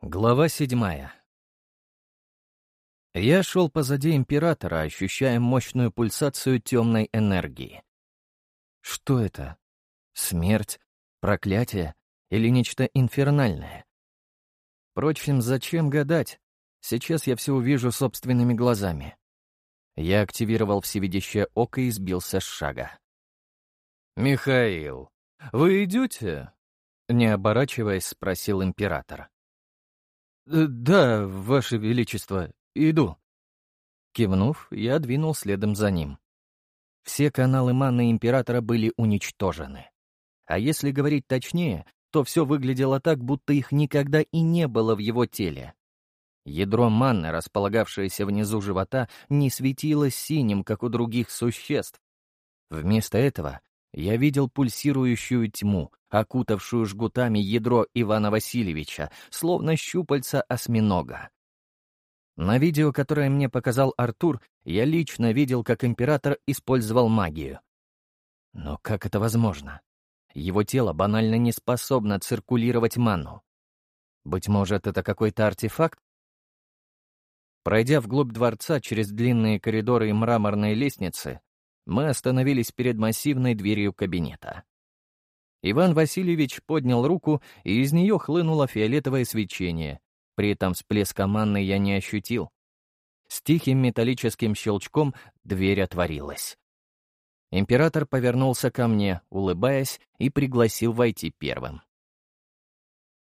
Глава седьмая. Я шел позади императора, ощущая мощную пульсацию темной энергии. Что это? Смерть? Проклятие? Или нечто инфернальное? Впрочем, зачем гадать? Сейчас я все увижу собственными глазами. Я активировал всевидящее око и сбился с шага. «Михаил, вы идете?» Не оборачиваясь, спросил император. «Э, «Да, Ваше Величество, иду». Кивнув, я двинул следом за ним. Все каналы маны Императора были уничтожены. А если говорить точнее, то все выглядело так, будто их никогда и не было в его теле. Ядро манны, располагавшееся внизу живота, не светилось синим, как у других существ. Вместо этого я видел пульсирующую тьму, окутавшую жгутами ядро Ивана Васильевича, словно щупальца осьминога. На видео, которое мне показал Артур, я лично видел, как император использовал магию. Но как это возможно? Его тело банально не способно циркулировать ману. Быть может, это какой-то артефакт? Пройдя вглубь дворца через длинные коридоры и мраморные лестницы, мы остановились перед массивной дверью кабинета. Иван Васильевич поднял руку, и из нее хлынуло фиолетовое свечение. При этом всплеска манны я не ощутил. С тихим металлическим щелчком дверь отворилась. Император повернулся ко мне, улыбаясь, и пригласил войти первым.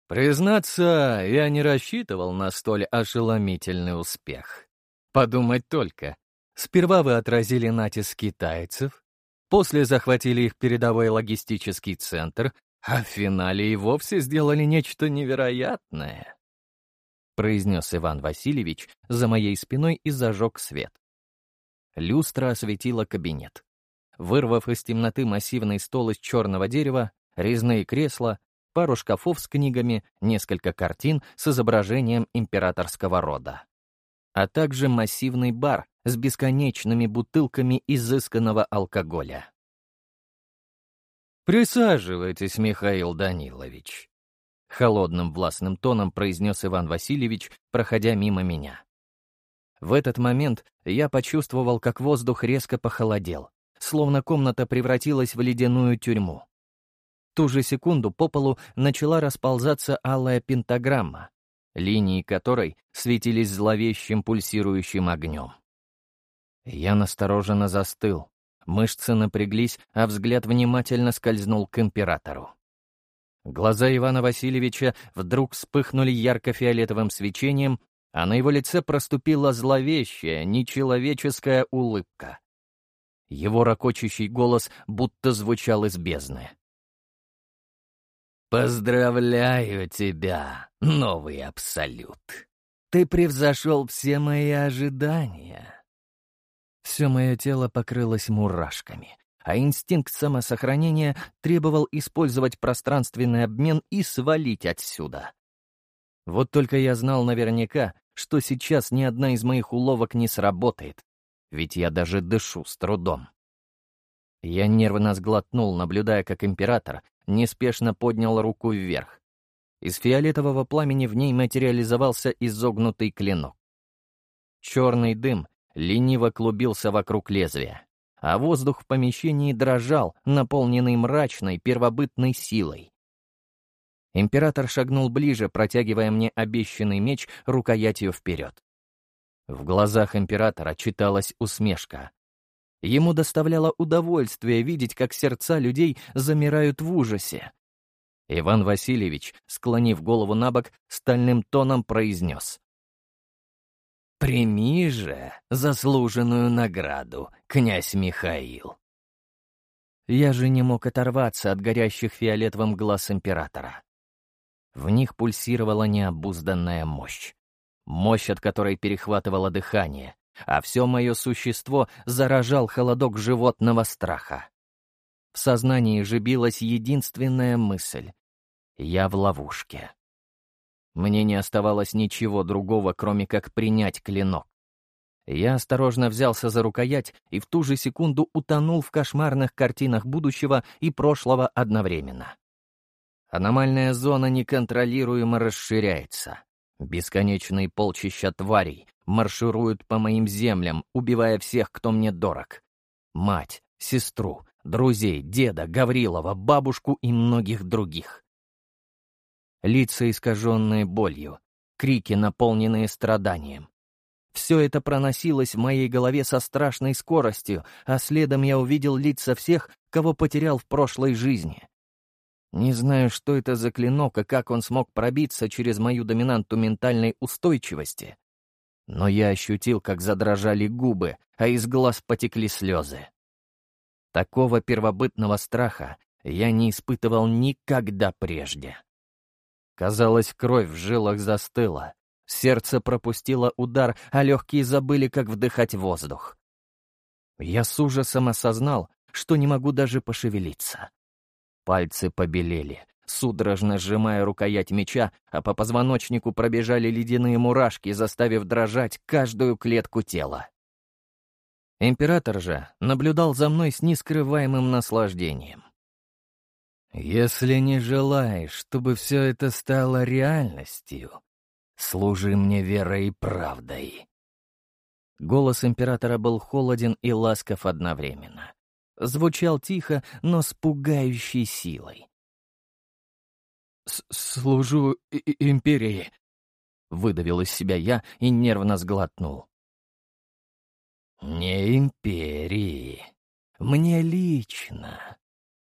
Признаться, я не рассчитывал на столь ошеломительный успех. Подумать только, Сперва вы отразили натиск китайцев, после захватили их передовой логистический центр, а в финале и вовсе сделали нечто невероятное. Произнес Иван Васильевич за моей спиной и зажег свет. Люстра осветила кабинет. Вырвав из темноты массивный стол из черного дерева, резные кресла, пару шкафов с книгами, несколько картин с изображением императорского рода а также массивный бар с бесконечными бутылками изысканного алкоголя. «Присаживайтесь, Михаил Данилович», — холодным властным тоном произнес Иван Васильевич, проходя мимо меня. В этот момент я почувствовал, как воздух резко похолодел, словно комната превратилась в ледяную тюрьму. Ту же секунду по полу начала расползаться алая пентаграмма, линии которой светились зловещим пульсирующим огнем. Я настороженно застыл. Мышцы напряглись, а взгляд внимательно скользнул к императору. Глаза Ивана Васильевича вдруг вспыхнули ярко-фиолетовым свечением, а на его лице проступила зловещая, нечеловеческая улыбка. Его ракочущий голос будто звучал из бездны. «Поздравляю тебя, новый Абсолют! Ты превзошел все мои ожидания!» Все мое тело покрылось мурашками, а инстинкт самосохранения требовал использовать пространственный обмен и свалить отсюда. Вот только я знал наверняка, что сейчас ни одна из моих уловок не сработает, ведь я даже дышу с трудом. Я нервно сглотнул, наблюдая, как император неспешно поднял руку вверх. Из фиолетового пламени в ней материализовался изогнутый клинок. Черный дым лениво клубился вокруг лезвия, а воздух в помещении дрожал, наполненный мрачной первобытной силой. Император шагнул ближе, протягивая мне обещанный меч рукоятью вперед. В глазах императора читалась усмешка, Ему доставляло удовольствие видеть, как сердца людей замирают в ужасе. Иван Васильевич, склонив голову на бок, стальным тоном произнес. «Прими же заслуженную награду, князь Михаил». Я же не мог оторваться от горящих фиолетовым глаз императора. В них пульсировала необузданная мощь. Мощь, от которой перехватывало дыхание, а все мое существо заражал холодок животного страха. В сознании же билась единственная мысль — я в ловушке. Мне не оставалось ничего другого, кроме как принять клинок. Я осторожно взялся за рукоять и в ту же секунду утонул в кошмарных картинах будущего и прошлого одновременно. Аномальная зона неконтролируемо расширяется. Бесконечные полчища тварей маршируют по моим землям, убивая всех, кто мне дорог. Мать, сестру, друзей, деда, Гаврилова, бабушку и многих других. Лица, искаженные болью, крики, наполненные страданием. Все это проносилось в моей голове со страшной скоростью, а следом я увидел лица всех, кого потерял в прошлой жизни. Не знаю, что это за клинок и как он смог пробиться через мою доминанту ментальной устойчивости. Но я ощутил, как задрожали губы, а из глаз потекли слезы. Такого первобытного страха я не испытывал никогда прежде. Казалось, кровь в жилах застыла, сердце пропустило удар, а легкие забыли, как вдыхать воздух. Я с ужасом осознал, что не могу даже пошевелиться. Пальцы побелели, судорожно сжимая рукоять меча, а по позвоночнику пробежали ледяные мурашки, заставив дрожать каждую клетку тела. Император же наблюдал за мной с нескрываемым наслаждением. «Если не желаешь, чтобы все это стало реальностью, служи мне верой и правдой». Голос императора был холоден и ласков одновременно звучал тихо, но с пугающей силой. «Служу империи», — выдавил из себя я и нервно сглотнул. «Не империи. Мне лично», —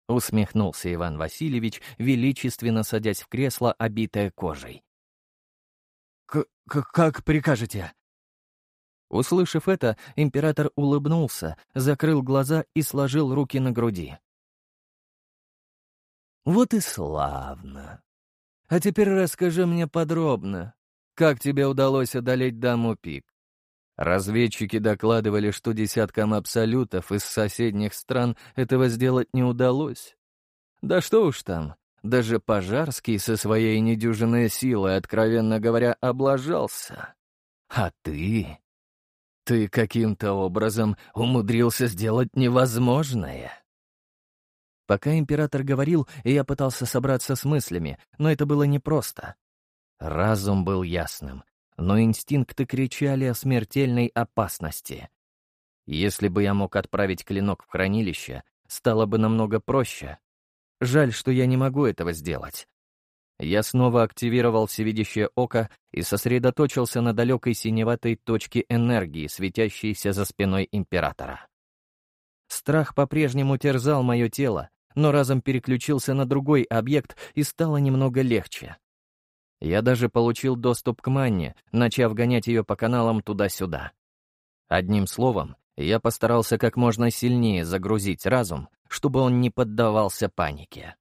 усмехнулся Иван Васильевич, величественно садясь в кресло, обитое кожей. К «Как прикажете?» Услышав это, император улыбнулся, закрыл глаза и сложил руки на груди. «Вот и славно. А теперь расскажи мне подробно, как тебе удалось одолеть даму Пик. Разведчики докладывали, что десяткам абсолютов из соседних стран этого сделать не удалось. Да что уж там, даже Пожарский со своей недюжинной силой, откровенно говоря, облажался. А ты ты каким-то образом умудрился сделать невозможное. Пока император говорил, я пытался собраться с мыслями, но это было непросто. Разум был ясным, но инстинкты кричали о смертельной опасности. Если бы я мог отправить клинок в хранилище, стало бы намного проще. Жаль, что я не могу этого сделать. Я снова активировал всевидящее око и сосредоточился на далекой синеватой точке энергии, светящейся за спиной императора. Страх по-прежнему терзал мое тело, но разом переключился на другой объект и стало немного легче. Я даже получил доступ к манне, начав гонять ее по каналам туда-сюда. Одним словом, я постарался как можно сильнее загрузить разум, чтобы он не поддавался панике.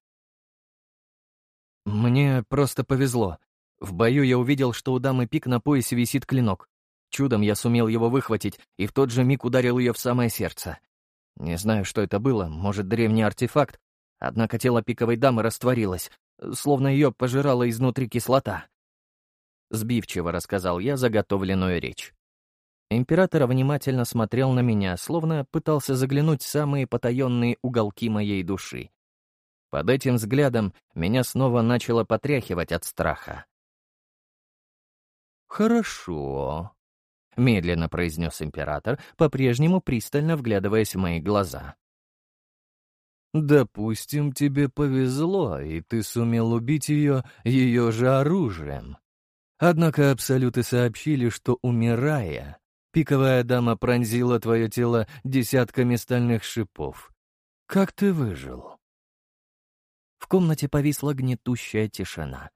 Мне просто повезло. В бою я увидел, что у дамы пик на поясе висит клинок. Чудом я сумел его выхватить и в тот же миг ударил ее в самое сердце. Не знаю, что это было, может, древний артефакт, однако тело пиковой дамы растворилось, словно ее пожирала изнутри кислота. Сбивчиво рассказал я заготовленную речь. Император внимательно смотрел на меня, словно пытался заглянуть в самые потаенные уголки моей души. Под этим взглядом меня снова начало потряхивать от страха. «Хорошо», — медленно произнес император, по-прежнему пристально вглядываясь в мои глаза. «Допустим, тебе повезло, и ты сумел убить ее ее же оружием. Однако Абсолюты сообщили, что, умирая, пиковая дама пронзила твое тело десятками стальных шипов. Как ты выжил?» В комнате повисла гнетущая тишина.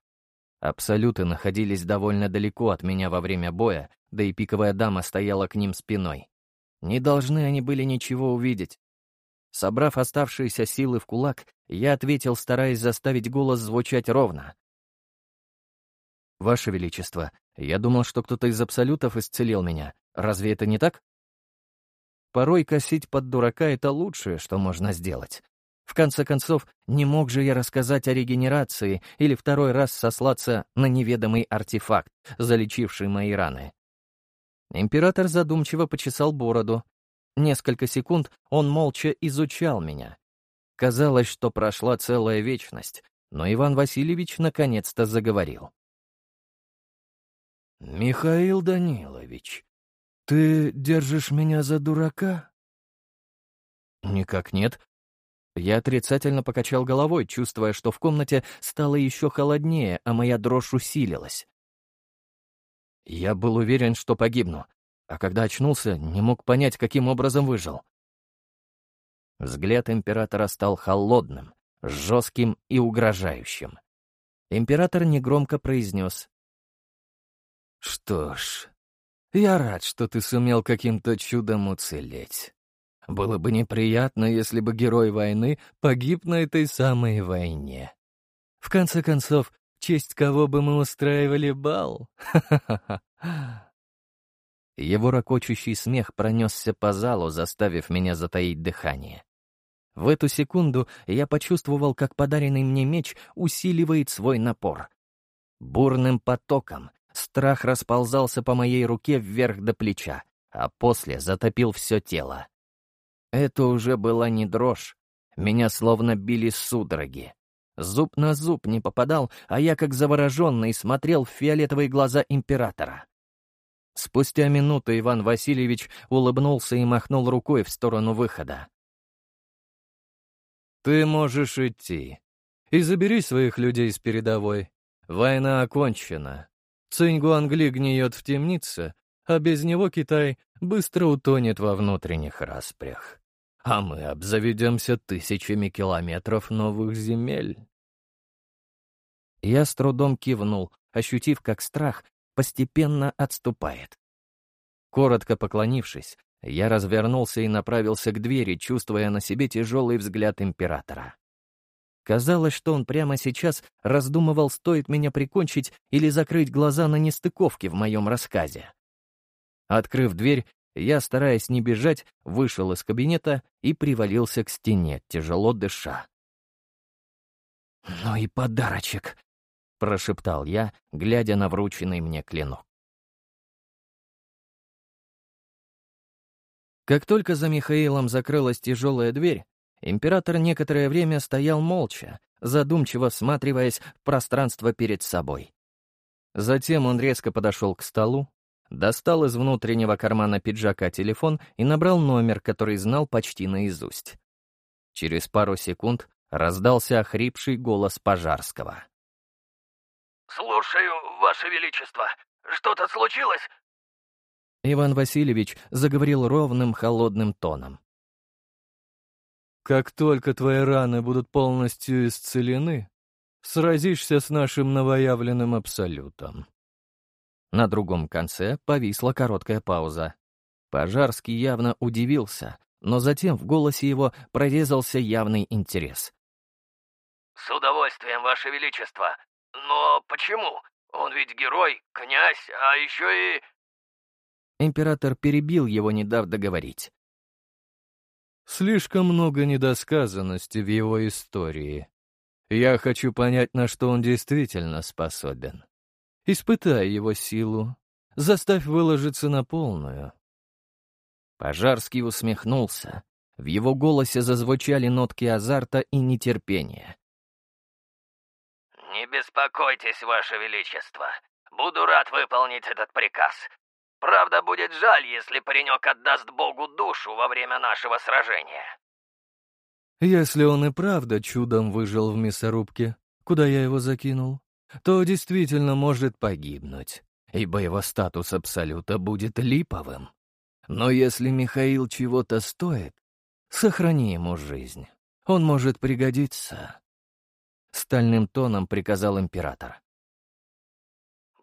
Абсолюты находились довольно далеко от меня во время боя, да и пиковая дама стояла к ним спиной. Не должны они были ничего увидеть. Собрав оставшиеся силы в кулак, я ответил, стараясь заставить голос звучать ровно. «Ваше Величество, я думал, что кто-то из абсолютов исцелил меня. Разве это не так?» Порой косить под дурака — это лучшее, что можно сделать. В конце концов, не мог же я рассказать о регенерации или второй раз сослаться на неведомый артефакт, залечивший мои раны. Император задумчиво почесал бороду. Несколько секунд он молча изучал меня. Казалось, что прошла целая вечность, но Иван Васильевич наконец-то заговорил. «Михаил Данилович, ты держишь меня за дурака?» «Никак нет». Я отрицательно покачал головой, чувствуя, что в комнате стало еще холоднее, а моя дрожь усилилась. Я был уверен, что погибну, а когда очнулся, не мог понять, каким образом выжил. Взгляд императора стал холодным, жестким и угрожающим. Император негромко произнес. «Что ж, я рад, что ты сумел каким-то чудом уцелеть. Было бы неприятно, если бы герой войны погиб на этой самой войне. В конце концов, в честь кого бы мы устраивали бал? Его ракочущий смех пронесся по залу, заставив меня затаить дыхание. В эту секунду я почувствовал, как подаренный мне меч усиливает свой напор. Бурным потоком страх расползался по моей руке вверх до плеча, а после затопил все тело. Это уже была не дрожь. Меня словно били судороги. Зуб на зуб не попадал, а я, как завороженный, смотрел в фиолетовые глаза императора. Спустя минуту Иван Васильевич улыбнулся и махнул рукой в сторону выхода. «Ты можешь идти. И забери своих людей с передовой. Война окончена. Цинь-Гуангли гниет в темнице, а без него Китай быстро утонет во внутренних распрях. А мы обзаведемся тысячами километров новых земель. Я с трудом кивнул, ощутив, как страх постепенно отступает. Коротко поклонившись, я развернулся и направился к двери, чувствуя на себе тяжелый взгляд императора. Казалось, что он прямо сейчас раздумывал, стоит меня прикончить или закрыть глаза на нестыковки в моем рассказе. Открыв дверь, я, стараясь не бежать, вышел из кабинета и привалился к стене, тяжело дыша. «Ну и подарочек!» — прошептал я, глядя на врученный мне клинок. Как только за Михаилом закрылась тяжелая дверь, император некоторое время стоял молча, задумчиво всматриваясь в пространство перед собой. Затем он резко подошел к столу, достал из внутреннего кармана пиджака телефон и набрал номер, который знал почти наизусть. Через пару секунд раздался охрипший голос Пожарского. «Слушаю, Ваше Величество. Что-то случилось?» Иван Васильевич заговорил ровным, холодным тоном. «Как только твои раны будут полностью исцелены, сразишься с нашим новоявленным Абсолютом. На другом конце повисла короткая пауза. Пожарский явно удивился, но затем в голосе его прорезался явный интерес. «С удовольствием, Ваше Величество. Но почему? Он ведь герой, князь, а еще и...» Император перебил его, не дав договорить. «Слишком много недосказанности в его истории. Я хочу понять, на что он действительно способен. Испытай его силу. Заставь выложиться на полную. Пожарский усмехнулся. В его голосе зазвучали нотки азарта и нетерпения. «Не беспокойтесь, Ваше Величество. Буду рад выполнить этот приказ. Правда, будет жаль, если паренек отдаст Богу душу во время нашего сражения». «Если он и правда чудом выжил в мясорубке, куда я его закинул, то действительно может погибнуть, ибо его статус Абсолюта будет липовым. Но если Михаил чего-то стоит, сохрани ему жизнь. Он может пригодиться. Стальным тоном приказал император.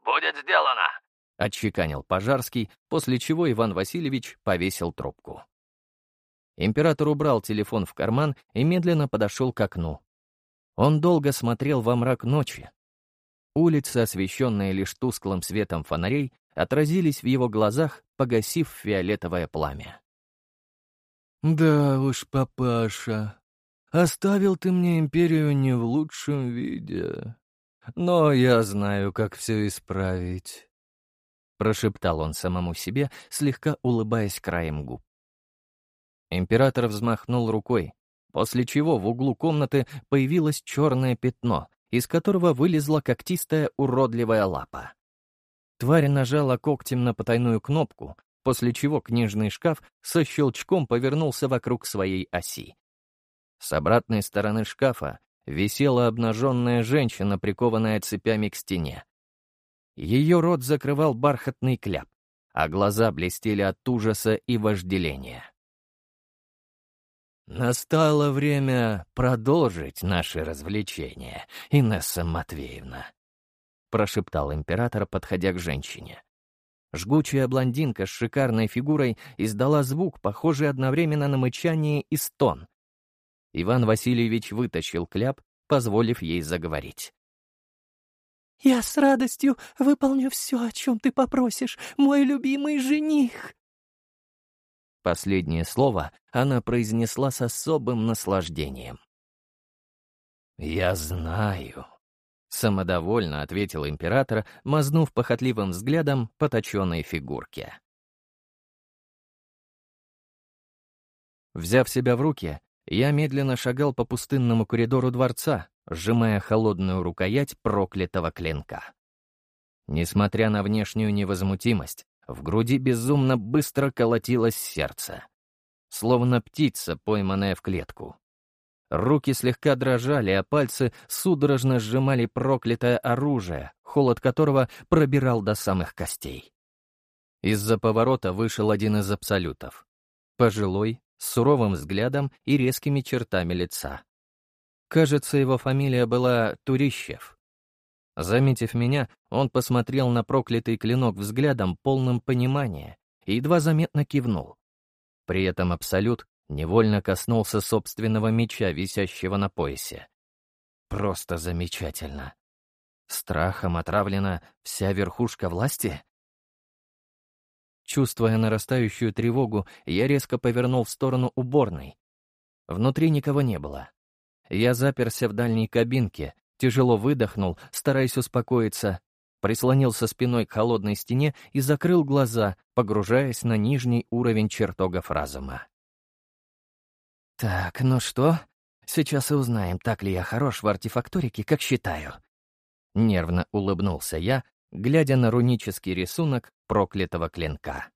«Будет сделано!» — отчеканил Пожарский, после чего Иван Васильевич повесил трубку. Император убрал телефон в карман и медленно подошел к окну. Он долго смотрел во мрак ночи, Улицы, освещенные лишь тусклым светом фонарей, отразились в его глазах, погасив фиолетовое пламя. «Да уж, папаша, оставил ты мне империю не в лучшем виде, но я знаю, как все исправить», — прошептал он самому себе, слегка улыбаясь краем губ. Император взмахнул рукой, после чего в углу комнаты появилось черное пятно, из которого вылезла когтистая уродливая лапа. Тварь нажала когтем на потайную кнопку, после чего книжный шкаф со щелчком повернулся вокруг своей оси. С обратной стороны шкафа висела обнаженная женщина, прикованная цепями к стене. Ее рот закрывал бархатный кляп, а глаза блестели от ужаса и вожделения. «Настало время продолжить наши развлечения, Инесса Матвеевна», — прошептал император, подходя к женщине. Жгучая блондинка с шикарной фигурой издала звук, похожий одновременно на мычание и стон. Иван Васильевич вытащил кляп, позволив ей заговорить. «Я с радостью выполню все, о чем ты попросишь, мой любимый жених!» Последнее слово она произнесла с особым наслаждением. «Я знаю», — самодовольно ответил император, мазнув похотливым взглядом по точенной фигурке. Взяв себя в руки, я медленно шагал по пустынному коридору дворца, сжимая холодную рукоять проклятого клинка. Несмотря на внешнюю невозмутимость, в груди безумно быстро колотилось сердце. Словно птица, пойманная в клетку. Руки слегка дрожали, а пальцы судорожно сжимали проклятое оружие, холод которого пробирал до самых костей. Из-за поворота вышел один из абсолютов. Пожилой, с суровым взглядом и резкими чертами лица. Кажется, его фамилия была Турищев. Заметив меня, он посмотрел на проклятый клинок взглядом, полным понимания, и едва заметно кивнул. При этом Абсолют невольно коснулся собственного меча, висящего на поясе. Просто замечательно. Страхом отравлена вся верхушка власти? Чувствуя нарастающую тревогу, я резко повернул в сторону уборной. Внутри никого не было. Я заперся в дальней кабинке, тяжело выдохнул, стараясь успокоиться, прислонился спиной к холодной стене и закрыл глаза, погружаясь на нижний уровень чертогов разума. «Так, ну что? Сейчас и узнаем, так ли я хорош в артефакторике, как считаю». Нервно улыбнулся я, глядя на рунический рисунок проклятого клинка.